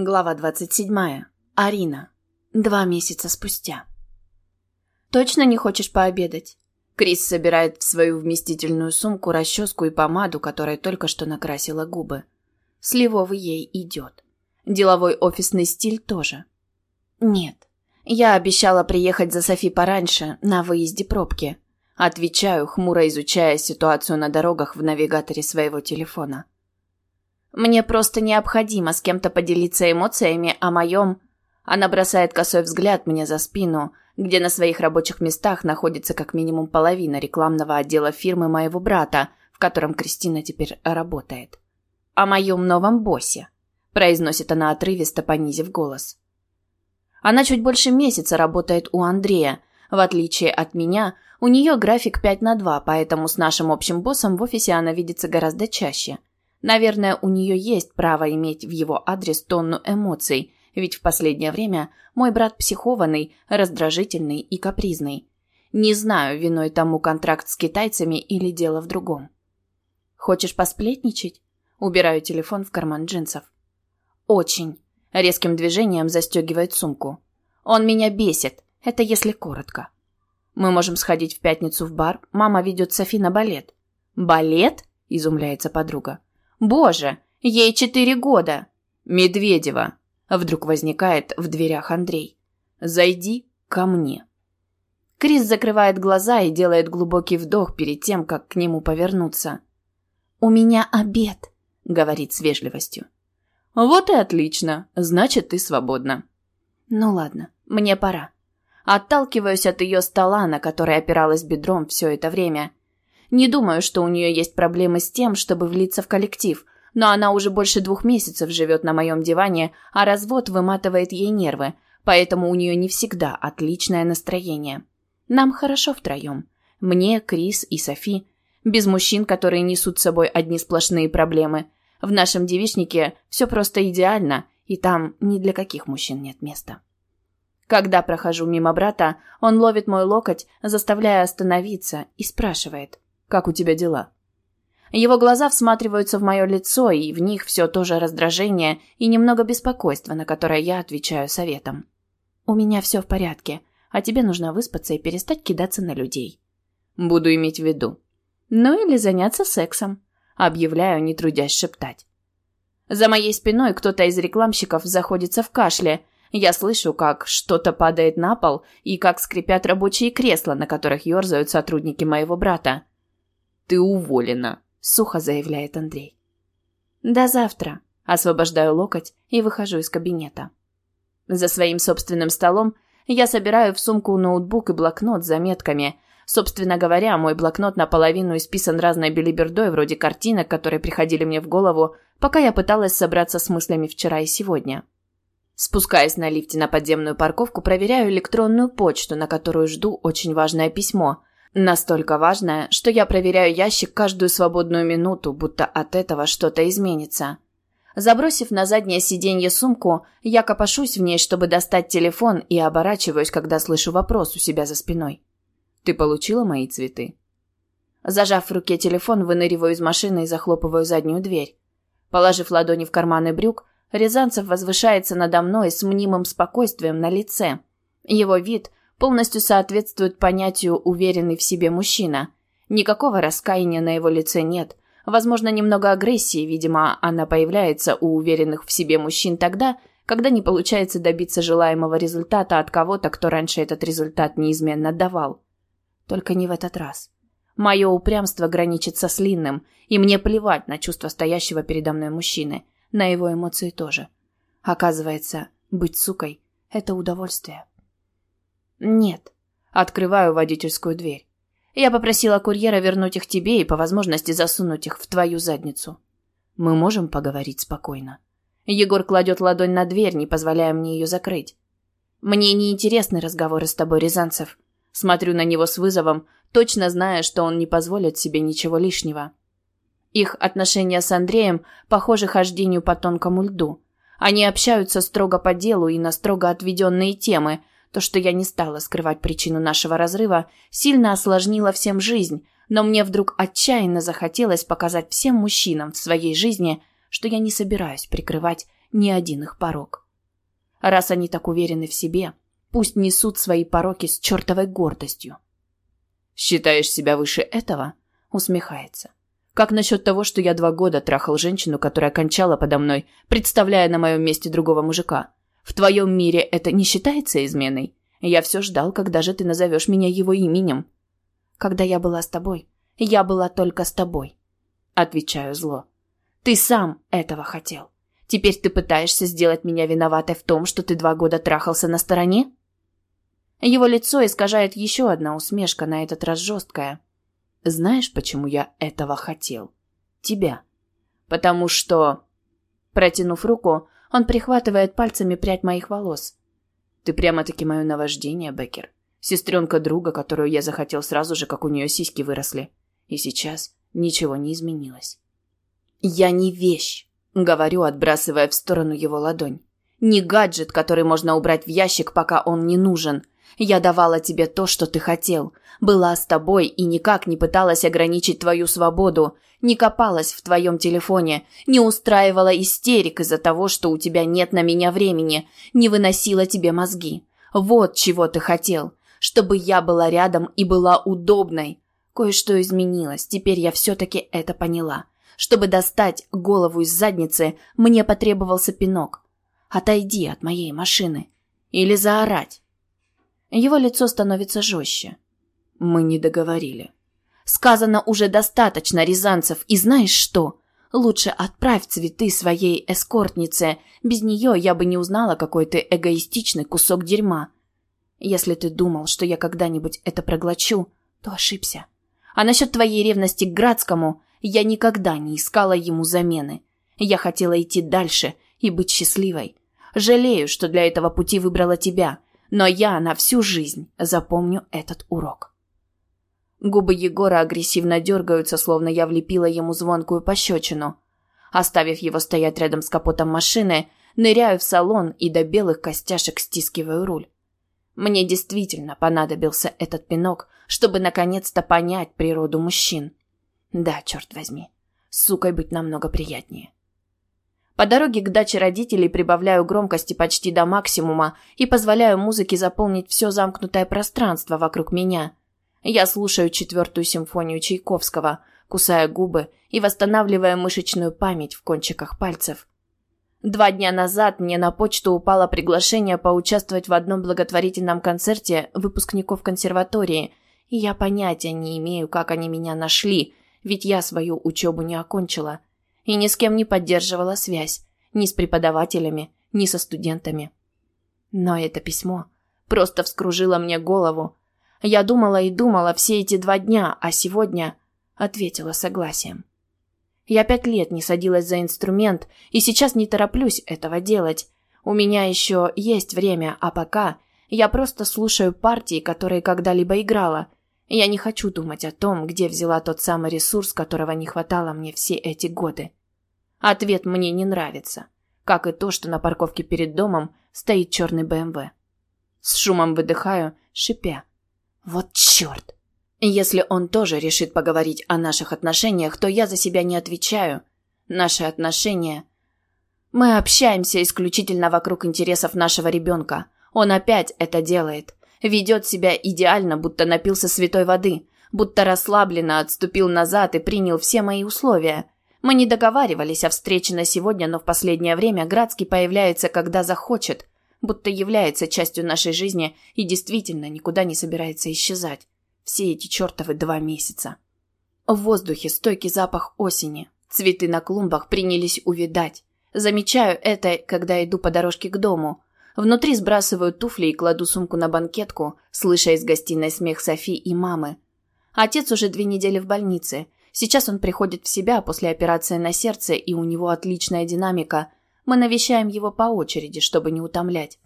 Глава 27. Арина. Два месяца спустя. «Точно не хочешь пообедать?» Крис собирает в свою вместительную сумку расческу и помаду, которая только что накрасила губы. Сливовый ей идет. Деловой офисный стиль тоже. «Нет. Я обещала приехать за Софи пораньше, на выезде пробки». Отвечаю, хмуро изучая ситуацию на дорогах в навигаторе своего телефона. Мне просто необходимо с кем-то поделиться эмоциями о моем... Она бросает косой взгляд мне за спину, где на своих рабочих местах находится как минимум половина рекламного отдела фирмы моего брата, в котором Кристина теперь работает. «О моем новом боссе», – произносит она отрывисто, понизив голос. Она чуть больше месяца работает у Андрея. В отличие от меня, у нее график 5 на 2, поэтому с нашим общим боссом в офисе она видится гораздо чаще – Наверное, у нее есть право иметь в его адрес тонну эмоций, ведь в последнее время мой брат психованный, раздражительный и капризный. Не знаю, виной тому контракт с китайцами или дело в другом. Хочешь посплетничать? Убираю телефон в карман джинсов. Очень. Резким движением застегивает сумку. Он меня бесит. Это если коротко. Мы можем сходить в пятницу в бар. Мама ведет Софи на балет. Балет? Изумляется подруга. Боже, ей четыре года. Медведева. Вдруг возникает в дверях Андрей. Зайди ко мне. Крис закрывает глаза и делает глубокий вдох перед тем, как к нему повернуться. «У меня обед», — говорит с вежливостью. «Вот и отлично. Значит, ты свободна». «Ну ладно, мне пора». Отталкиваюсь от ее стола, на который опиралась бедром все это время, не думаю, что у нее есть проблемы с тем, чтобы влиться в коллектив, но она уже больше двух месяцев живет на моем диване, а развод выматывает ей нервы, поэтому у нее не всегда отличное настроение. Нам хорошо втроем. Мне, Крис и Софи. Без мужчин, которые несут с собой одни сплошные проблемы. В нашем девичнике все просто идеально, и там ни для каких мужчин нет места. Когда прохожу мимо брата, он ловит мой локоть, заставляя остановиться, и спрашивает. Как у тебя дела?» Его глаза всматриваются в мое лицо, и в них все то же раздражение и немного беспокойства, на которое я отвечаю советом. «У меня все в порядке, а тебе нужно выспаться и перестать кидаться на людей». «Буду иметь в виду». «Ну или заняться сексом», — объявляю, не трудясь шептать. За моей спиной кто-то из рекламщиков заходится в кашле. Я слышу, как что-то падает на пол и как скрипят рабочие кресла, на которых ерзают сотрудники моего брата. «Ты уволена», — сухо заявляет Андрей. «До завтра», — освобождаю локоть и выхожу из кабинета. За своим собственным столом я собираю в сумку ноутбук и блокнот с заметками. Собственно говоря, мой блокнот наполовину исписан разной белибердой, вроде картинок, которые приходили мне в голову, пока я пыталась собраться с мыслями вчера и сегодня. Спускаясь на лифте на подземную парковку, проверяю электронную почту, на которую жду очень важное письмо. Настолько важное, что я проверяю ящик каждую свободную минуту, будто от этого что-то изменится. Забросив на заднее сиденье сумку, я копошусь в ней, чтобы достать телефон, и оборачиваюсь, когда слышу вопрос у себя за спиной. «Ты получила мои цветы?» Зажав в руке телефон, выныриваю из машины и захлопываю заднюю дверь. Положив ладони в карманы брюк, Рязанцев возвышается надо мной с мнимым спокойствием на лице. Его вид полностью соответствует понятию «уверенный в себе мужчина». Никакого раскаяния на его лице нет. Возможно, немного агрессии, видимо, она появляется у уверенных в себе мужчин тогда, когда не получается добиться желаемого результата от кого-то, кто раньше этот результат неизменно давал. Только не в этот раз. Мое упрямство граничит со слинным, и мне плевать на чувства стоящего передо мной мужчины, на его эмоции тоже. Оказывается, быть сукой – это удовольствие. «Нет». Открываю водительскую дверь. Я попросила курьера вернуть их тебе и по возможности засунуть их в твою задницу. Мы можем поговорить спокойно. Егор кладет ладонь на дверь, не позволяя мне ее закрыть. Мне не интересны разговоры с тобой, Рязанцев. Смотрю на него с вызовом, точно зная, что он не позволит себе ничего лишнего. Их отношения с Андреем похожи хождению по тонкому льду. Они общаются строго по делу и на строго отведенные темы, то, что я не стала скрывать причину нашего разрыва, сильно осложнило всем жизнь, но мне вдруг отчаянно захотелось показать всем мужчинам в своей жизни, что я не собираюсь прикрывать ни один их порог. Раз они так уверены в себе, пусть несут свои пороки с чертовой гордостью. «Считаешь себя выше этого?» — усмехается. «Как насчет того, что я два года трахал женщину, которая кончала подо мной, представляя на моем месте другого мужика? В твоем мире это не считается изменой? Я все ждал, когда же ты назовешь меня его именем». «Когда я была с тобой, я была только с тобой», — отвечаю зло. «Ты сам этого хотел. Теперь ты пытаешься сделать меня виноватой в том, что ты два года трахался на стороне?» Его лицо искажает еще одна усмешка, на этот раз жесткая. «Знаешь, почему я этого хотел? Тебя. Потому что...» Протянув руку, он прихватывает пальцами прядь моих волос. «Ты прямо-таки мое наваждение, Беккер. Сестренка друга, которую я захотел сразу же, как у нее сиськи выросли. И сейчас ничего не изменилось». «Я не вещь», — говорю, отбрасывая в сторону его ладонь. «Не гаджет, который можно убрать в ящик, пока он не нужен. Я давала тебе то, что ты хотел. Была с тобой и никак не пыталась ограничить твою свободу. Не копалась в твоем телефоне. Не устраивала истерик из-за того, что у тебя нет на меня времени. Не выносила тебе мозги. Вот чего ты хотел. Чтобы я была рядом и была удобной. Кое-что изменилось. Теперь я все-таки это поняла. Чтобы достать голову из задницы, мне потребовался пинок. Отойди от моей машины. Или заорать. Его лицо становится жестче. Мы не договорили. Сказано уже достаточно, Рязанцев, и знаешь что? Лучше отправь цветы своей эскортнице. Без нее я бы не узнала, какой ты эгоистичный кусок дерьма. Если ты думал, что я когда-нибудь это проглочу, то ошибся. А насчет твоей ревности к Градскому, я никогда не искала ему замены. Я хотела идти дальше и быть счастливой. Жалею, что для этого пути выбрала тебя, но я на всю жизнь запомню этот урок. Губы Егора агрессивно дергаются, словно я влепила ему звонкую пощечину. Оставив его стоять рядом с капотом машины, ныряю в салон и до белых костяшек стискиваю руль. Мне действительно понадобился этот пинок, чтобы наконец-то понять природу мужчин. Да, черт возьми, сукой быть намного приятнее. По дороге к даче родителей прибавляю громкости почти до максимума и позволяю музыке заполнить все замкнутое пространство вокруг меня. Я слушаю четвертую симфонию Чайковского, кусая губы и восстанавливая мышечную память в кончиках пальцев. Два дня назад мне на почту упало приглашение поучаствовать в одном благотворительном концерте выпускников консерватории, и я понятия не имею, как они меня нашли, ведь я свою учебу не окончила – и ни с кем не поддерживала связь, ни с преподавателями, ни со студентами. Но это письмо просто вскружило мне голову. Я думала и думала все эти два дня, а сегодня ответила согласием. Я пять лет не садилась за инструмент и сейчас не тороплюсь этого делать. У меня еще есть время, а пока я просто слушаю партии, которые когда-либо играла. Я не хочу думать о том, где взяла тот самый ресурс, которого не хватало мне все эти годы. Ответ мне не нравится, как и то, что на парковке перед домом стоит черный БМВ. С шумом выдыхаю, шипя. Вот черт! Если он тоже решит поговорить о наших отношениях, то я за себя не отвечаю. Наши отношения... Мы общаемся исключительно вокруг интересов нашего ребенка. Он опять это делает. Ведет себя идеально, будто напился святой воды, будто расслабленно отступил назад и принял все мои условия. Мы не договаривались о встрече на сегодня, но в последнее время Градский появляется, когда захочет, будто является частью нашей жизни и действительно никуда не собирается исчезать. Все эти чертовы два месяца. В воздухе стойкий запах осени. Цветы на клумбах принялись увидать. Замечаю это, когда иду по дорожке к дому. Внутри сбрасываю туфли и кладу сумку на банкетку, слыша из гостиной смех Софи и мамы. Отец уже две недели в больнице – Сейчас он приходит в себя после операции на сердце, и у него отличная динамика. Мы навещаем его по очереди, чтобы не утомлять.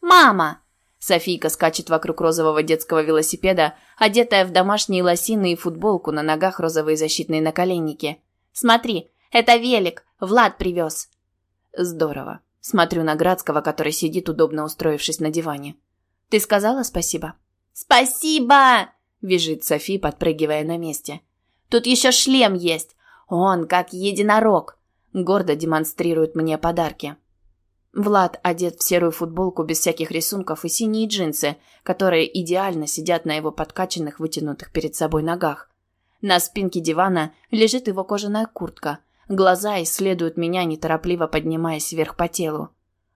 «Мама!» Софийка скачет вокруг розового детского велосипеда, одетая в домашние лосины и футболку, на ногах розовые защитные наколенники. «Смотри, это велик! Влад привез!» «Здорово!» Смотрю на Градского, который сидит, удобно устроившись на диване. «Ты сказала спасибо?» «Спасибо!» – визжит Софи, подпрыгивая на месте. Тут еще шлем есть. Он как единорог. Гордо демонстрирует мне подарки. Влад одет в серую футболку без всяких рисунков и синие джинсы, которые идеально сидят на его подкачанных, вытянутых перед собой ногах. На спинке дивана лежит его кожаная куртка. Глаза исследуют меня, неторопливо поднимаясь вверх по телу.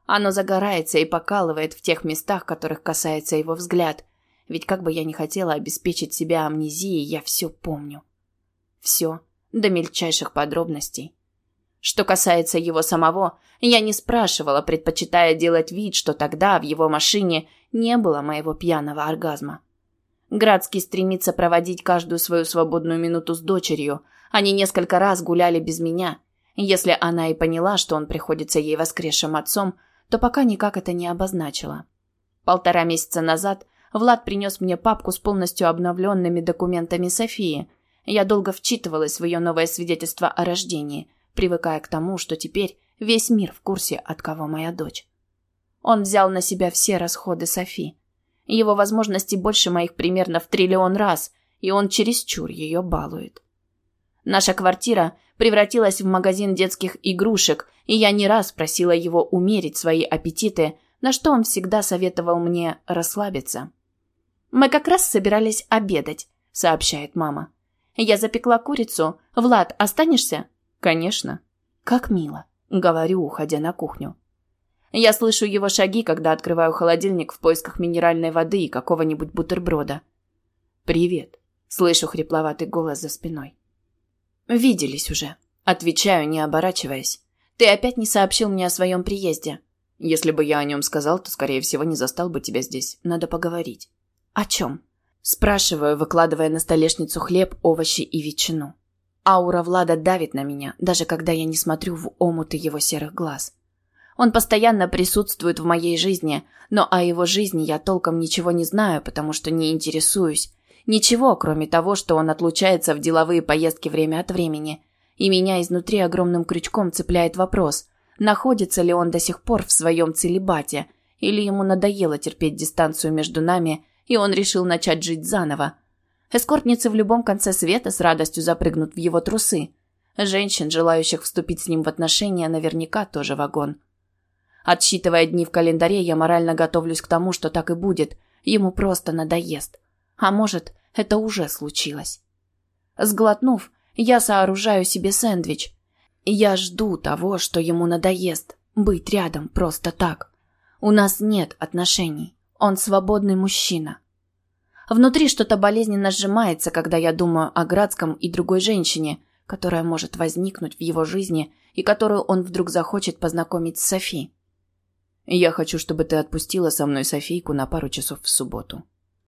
Оно загорается и покалывает в тех местах, которых касается его взгляд. Ведь как бы я ни хотела обеспечить себя амнезией, я все помню. Все, до мельчайших подробностей. Что касается его самого, я не спрашивала, предпочитая делать вид, что тогда в его машине не было моего пьяного оргазма. Градский стремится проводить каждую свою свободную минуту с дочерью. Они несколько раз гуляли без меня. Если она и поняла, что он приходится ей воскресшим отцом, то пока никак это не обозначила. Полтора месяца назад Влад принес мне папку с полностью обновленными документами Софии. Я долго вчитывалась в ее новое свидетельство о рождении – привыкая к тому, что теперь весь мир в курсе, от кого моя дочь. Он взял на себя все расходы Софи. Его возможности больше моих примерно в триллион раз, и он чересчур ее балует. Наша квартира превратилась в магазин детских игрушек, и я не раз просила его умерить свои аппетиты, на что он всегда советовал мне расслабиться. «Мы как раз собирались обедать», — сообщает мама. «Я запекла курицу. Влад, останешься?» «Конечно». «Как мило», — говорю, уходя на кухню. Я слышу его шаги, когда открываю холодильник в поисках минеральной воды и какого-нибудь бутерброда. «Привет», — слышу хрипловатый голос за спиной. «Виделись уже», — отвечаю, не оборачиваясь. «Ты опять не сообщил мне о своем приезде». «Если бы я о нем сказал, то, скорее всего, не застал бы тебя здесь. Надо поговорить». «О чем?» Спрашиваю, выкладывая на столешницу хлеб, овощи и ветчину. Аура Влада давит на меня, даже когда я не смотрю в омуты его серых глаз. Он постоянно присутствует в моей жизни, но о его жизни я толком ничего не знаю, потому что не интересуюсь. Ничего, кроме того, что он отлучается в деловые поездки время от времени. И меня изнутри огромным крючком цепляет вопрос, находится ли он до сих пор в своем целебате, или ему надоело терпеть дистанцию между нами, и он решил начать жить заново, Эскортницы в любом конце света с радостью запрыгнут в его трусы. Женщин, желающих вступить с ним в отношения, наверняка тоже вагон. Отсчитывая дни в календаре, я морально готовлюсь к тому, что так и будет. Ему просто надоест. А может, это уже случилось. Сглотнув, я сооружаю себе сэндвич. Я жду того, что ему надоест. Быть рядом просто так. У нас нет отношений. Он свободный мужчина. Внутри что-то болезненно сжимается, когда я думаю о Градском и другой женщине, которая может возникнуть в его жизни и которую он вдруг захочет познакомить с Софи. «Я хочу, чтобы ты отпустила со мной Софийку на пару часов в субботу»,